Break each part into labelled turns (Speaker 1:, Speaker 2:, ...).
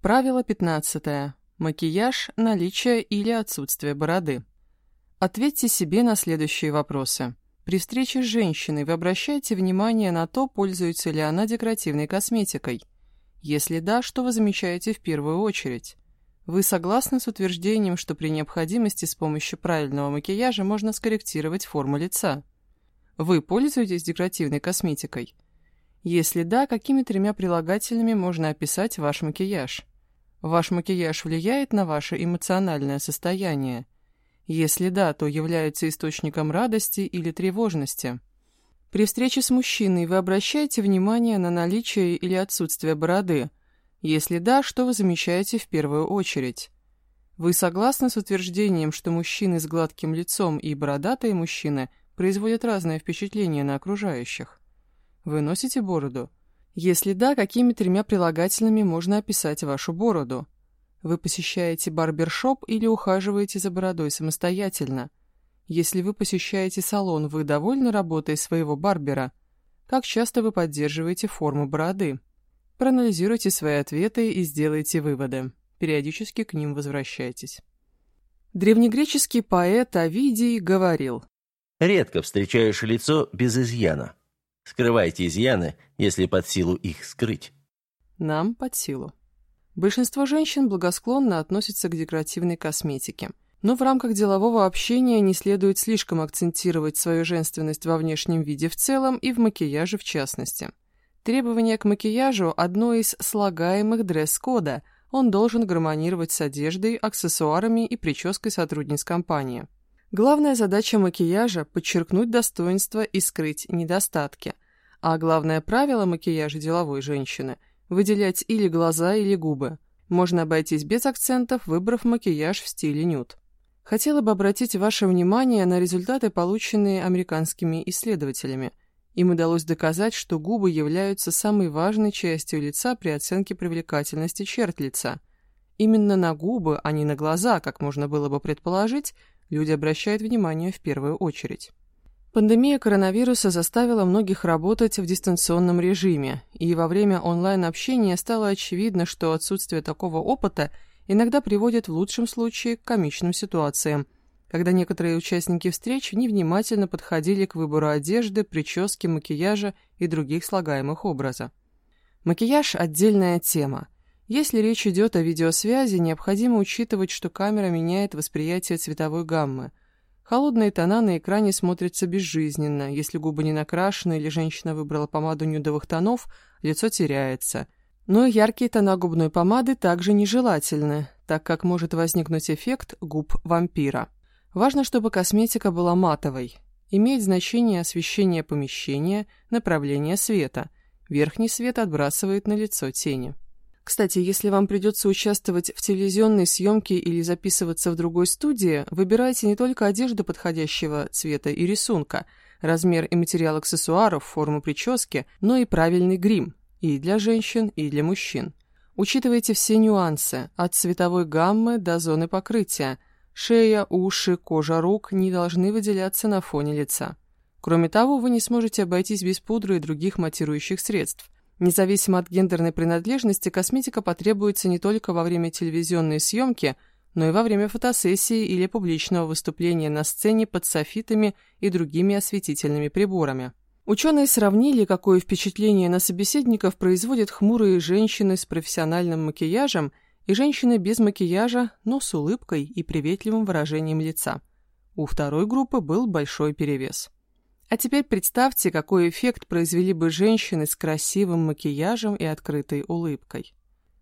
Speaker 1: Правило 15. Макияж, наличие или отсутствие бороды. Ответьте себе на следующие вопросы. При встрече с женщиной вы обращаете внимание на то, пользуется ли она декоративной косметикой. Если да, что вы замечаете в первую очередь? Вы согласны с утверждением, что при необходимости с помощью правильного макияжа можно скорректировать форму лица? Вы пользуетесь декоративной косметикой? Если да, какими тремя прилагательными можно описать ваш макияж? Ваш макияж влияет на ваше эмоциональное состояние? Если да, то является источником радости или тревожности? При встрече с мужчиной вы обращаете внимание на наличие или отсутствие бороды? Если да, что вы замечаете в первую очередь? Вы согласны с утверждением, что мужчины с гладким лицом и бородатые мужчины производят разное впечатление на окружающих? Вы носите бороду? Если да, какими тремя прилагательными можно описать вашу бороду? Вы посещаете барбершоп или ухаживаете за бородой самостоятельно? Если вы посещаете салон, вы довольны работой своего барбера? Как часто вы поддерживаете форму бороды? Проанализируйте свои ответы и сделайте выводы. Периодически к ним возвращайтесь. Древнегреческий поэт Овидий говорил
Speaker 2: «Редко встречаешь лицо без изъяна. Скрывайте изъяны, если под силу их скрыть.
Speaker 1: Нам под силу. Большинство женщин благосклонно относятся к декоративной косметике. Но в рамках делового общения не следует слишком акцентировать свою женственность во внешнем виде в целом и в макияже в частности. Требование к макияжу – одно из слагаемых дресс-кода. Он должен гармонировать с одеждой, аксессуарами и прической сотрудниц компании. Главная задача макияжа – подчеркнуть достоинства и скрыть недостатки. А главное правило макияжа деловой женщины – выделять или глаза, или губы. Можно обойтись без акцентов, выбрав макияж в стиле нюд. Хотела бы обратить ваше внимание на результаты, полученные американскими исследователями. Им удалось доказать, что губы являются самой важной частью лица при оценке привлекательности черт лица. Именно на губы, а не на глаза, как можно было бы предположить, люди обращают внимание в первую очередь. Пандемия коронавируса заставила многих работать в дистанционном режиме, и во время онлайн-общения стало очевидно, что отсутствие такого опыта иногда приводит в лучшем случае к комичным ситуациям, когда некоторые участники встреч невнимательно подходили к выбору одежды, прически, макияжа и других слагаемых образа. Макияж – отдельная тема – если речь идет о видеосвязи, необходимо учитывать, что камера меняет восприятие цветовой гаммы. Холодные тона на экране смотрятся безжизненно. Если губы не накрашены или женщина выбрала помаду нюдовых тонов, лицо теряется. Но яркие тона губной помады также нежелательны, так как может возникнуть эффект губ вампира. Важно, чтобы косметика была матовой. Имеет значение освещение помещения, направление света. Верхний свет отбрасывает на лицо тени. Кстати, если вам придется участвовать в телевизионной съемке или записываться в другой студии, выбирайте не только одежду подходящего цвета и рисунка, размер и материал аксессуаров, форму прически, но и правильный грим и для женщин, и для мужчин. Учитывайте все нюансы, от цветовой гаммы до зоны покрытия. Шея, уши, кожа рук не должны выделяться на фоне лица. Кроме того, вы не сможете обойтись без пудры и других матирующих средств – Независимо от гендерной принадлежности, косметика потребуется не только во время телевизионной съемки, но и во время фотосессии или публичного выступления на сцене под софитами и другими осветительными приборами. Ученые сравнили, какое впечатление на собеседников производят хмурые женщины с профессиональным макияжем и женщины без макияжа, но с улыбкой и приветливым выражением лица. У второй группы был большой перевес. А теперь представьте, какой эффект произвели бы женщины с красивым макияжем и открытой улыбкой.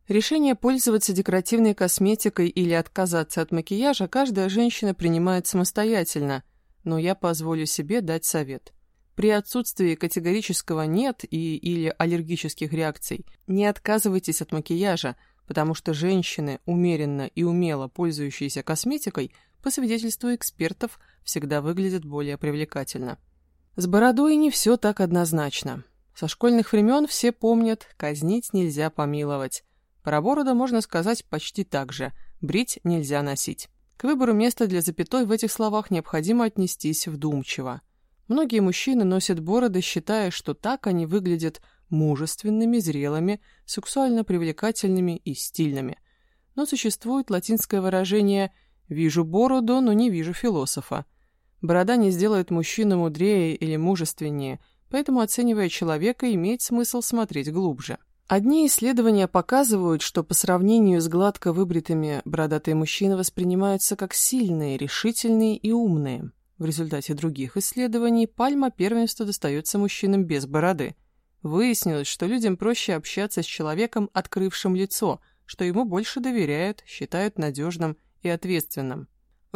Speaker 1: Решение пользоваться декоративной косметикой или отказаться от макияжа каждая женщина принимает самостоятельно, но я позволю себе дать совет. При отсутствии категорического «нет» и или аллергических реакций не отказывайтесь от макияжа, потому что женщины, умеренно и умело пользующиеся косметикой, по свидетельству экспертов, всегда выглядят более привлекательно. С бородой не все так однозначно. Со школьных времен все помнят, казнить нельзя помиловать. Про бороду можно сказать почти так же, брить нельзя носить. К выбору места для запятой в этих словах необходимо отнестись вдумчиво. Многие мужчины носят бороды, считая, что так они выглядят мужественными, зрелыми, сексуально привлекательными и стильными. Но существует латинское выражение «вижу бороду, но не вижу философа». Борода не сделает мужчину мудрее или мужественнее, поэтому, оценивая человека, имеет смысл смотреть глубже. Одни исследования показывают, что по сравнению с гладко выбритыми бородатые мужчины воспринимаются как сильные, решительные и умные. В результате других исследований пальма первенства достается мужчинам без бороды. Выяснилось, что людям проще общаться с человеком, открывшим лицо, что ему больше доверяют, считают надежным и ответственным.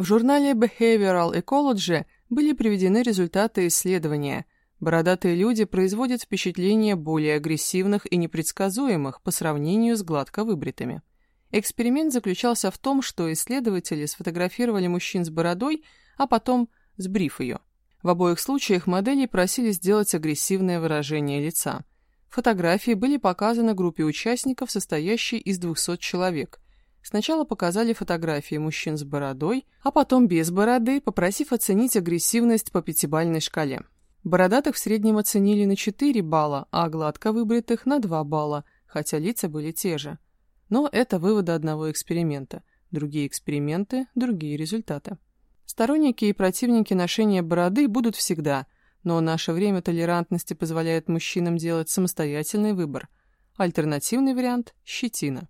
Speaker 1: В журнале Behavioral Ecology были приведены результаты исследования. Бородатые люди производят впечатление более агрессивных и непредсказуемых по сравнению с гладко выбритыми. Эксперимент заключался в том, что исследователи сфотографировали мужчин с бородой, а потом сбрив ее. В обоих случаях модели просили сделать агрессивное выражение лица. Фотографии были показаны группе участников, состоящей из 200 человек. Сначала показали фотографии мужчин с бородой, а потом без бороды, попросив оценить агрессивность по пятибалльной шкале. Бородатых в среднем оценили на 4 балла, а гладко выбритых на 2 балла, хотя лица были те же. Но это выводы одного эксперимента. Другие эксперименты – другие результаты. Сторонники и противники ношения бороды будут всегда, но наше время толерантности позволяет мужчинам делать самостоятельный выбор. Альтернативный вариант – щетина.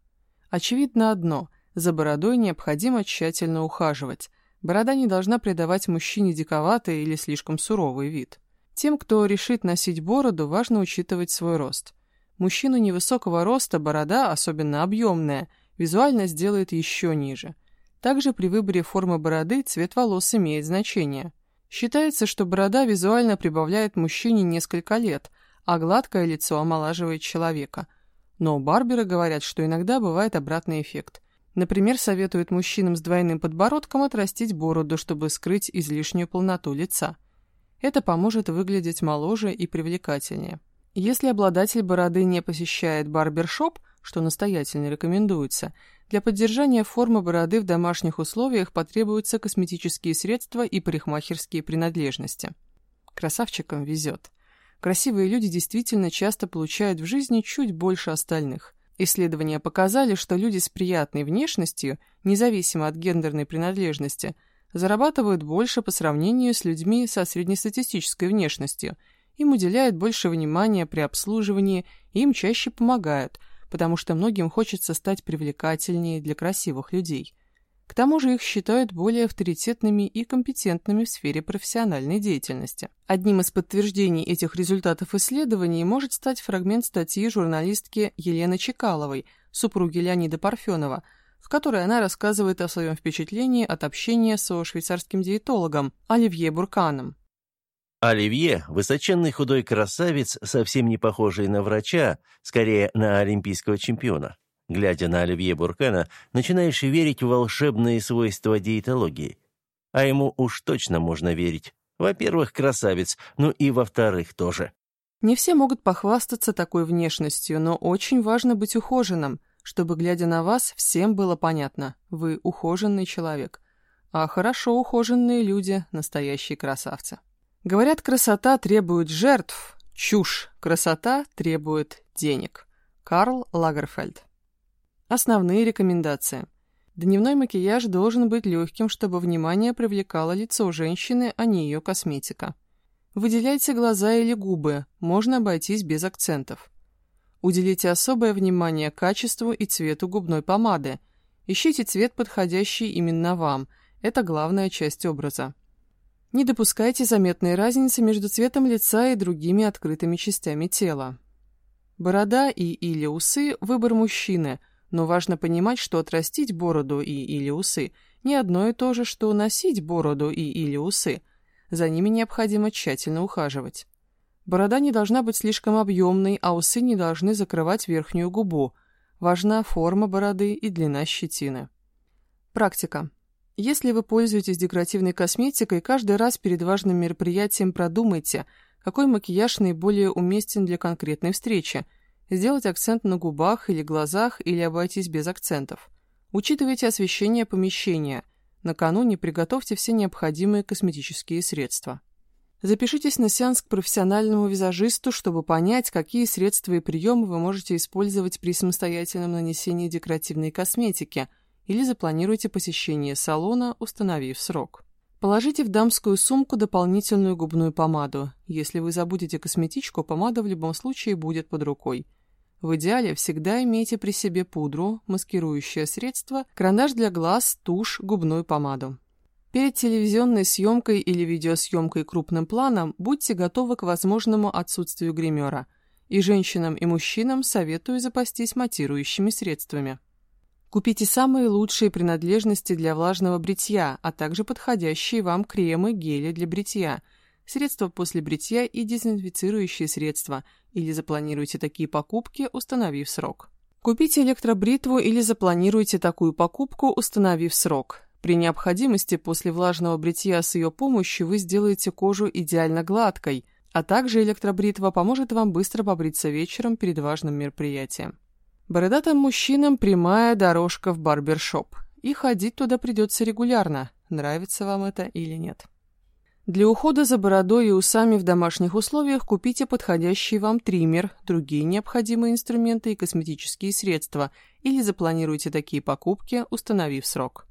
Speaker 1: Очевидно одно – за бородой необходимо тщательно ухаживать. Борода не должна придавать мужчине диковатый или слишком суровый вид. Тем, кто решит носить бороду, важно учитывать свой рост. Мужчину невысокого роста борода, особенно объемная, визуально сделает еще ниже – также при выборе формы бороды цвет волос имеет значение. Считается, что борода визуально прибавляет мужчине несколько лет, а гладкое лицо омолаживает человека. Но барберы говорят, что иногда бывает обратный эффект. Например, советуют мужчинам с двойным подбородком отрастить бороду, чтобы скрыть излишнюю полноту лица. Это поможет выглядеть моложе и привлекательнее. Если обладатель бороды не посещает барбершоп, что настоятельно рекомендуется, для поддержания формы бороды в домашних условиях потребуются косметические средства и парикмахерские принадлежности. Красавчикам везет. Красивые люди действительно часто получают в жизни чуть больше остальных. Исследования показали, что люди с приятной внешностью, независимо от гендерной принадлежности, зарабатывают больше по сравнению с людьми со среднестатистической внешностью, им уделяют больше внимания при обслуживании, им чаще помогают – потому что многим хочется стать привлекательнее для красивых людей. К тому же их считают более авторитетными и компетентными в сфере профессиональной деятельности. Одним из подтверждений этих результатов исследований может стать фрагмент статьи журналистки Елены Чекаловой, супруги Леонида Парфенова, в которой она рассказывает о своем впечатлении от общения со швейцарским диетологом Оливье Бурканом.
Speaker 2: Оливье – высоченный худой красавец, совсем не похожий на врача, скорее на олимпийского чемпиона. Глядя на Оливье Буркана, начинаешь верить в волшебные свойства диетологии. А ему уж точно можно верить. Во-первых, красавец, ну и во-вторых тоже.
Speaker 1: Не все могут похвастаться такой внешностью, но очень важно быть ухоженным, чтобы, глядя на вас, всем было понятно – вы ухоженный человек. А хорошо ухоженные люди – настоящие красавцы. Говорят, красота требует жертв. Чушь. Красота требует денег. Карл Лагерфельд. Основные рекомендации. Дневной макияж должен быть легким, чтобы внимание привлекало лицо женщины, а не ее косметика. Выделяйте глаза или губы, можно обойтись без акцентов. Уделите особое внимание качеству и цвету губной помады. Ищите цвет, подходящий именно вам. Это главная часть образа. Не допускайте заметной разницы между цветом лица и другими открытыми частями тела. Борода и или усы – выбор мужчины, но важно понимать, что отрастить бороду и или усы – не одно и то же, что носить бороду и или усы. За ними необходимо тщательно ухаживать. Борода не должна быть слишком объемной, а усы не должны закрывать верхнюю губу. Важна форма бороды и длина щетины. Практика. Если вы пользуетесь декоративной косметикой, каждый раз перед важным мероприятием продумайте, какой макияж наиболее уместен для конкретной встречи. Сделать акцент на губах или глазах или обойтись без акцентов. Учитывайте освещение помещения. Накануне приготовьте все необходимые косметические средства. Запишитесь на сеанс к профессиональному визажисту, чтобы понять, какие средства и приемы вы можете использовать при самостоятельном нанесении декоративной косметики, или запланируйте посещение салона, установив срок. Положите в дамскую сумку дополнительную губную помаду. Если вы забудете косметичку, помада в любом случае будет под рукой. В идеале всегда имейте при себе пудру, маскирующее средство, карандаш для глаз, тушь, губную помаду. Перед телевизионной съемкой или видеосъемкой крупным планом будьте готовы к возможному отсутствию гримера. И женщинам, и мужчинам советую запастись матирующими средствами. Купите самые лучшие принадлежности для влажного бритья, а также подходящие вам кремы, гели для бритья, средства после бритья и дезинфицирующие средства, или запланируйте такие покупки, установив срок. Купите электробритву или запланируйте такую покупку, установив срок. При необходимости после влажного бритья с ее помощью вы сделаете кожу идеально гладкой, а также электробритва поможет вам быстро побриться вечером перед важным мероприятием. Бородатым мужчинам прямая дорожка в барбершоп, и ходить туда придется регулярно, нравится вам это или нет. Для ухода за бородой и усами в домашних условиях купите подходящий вам триммер, другие необходимые инструменты и косметические средства или запланируйте такие покупки, установив срок.